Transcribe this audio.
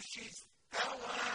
she's how I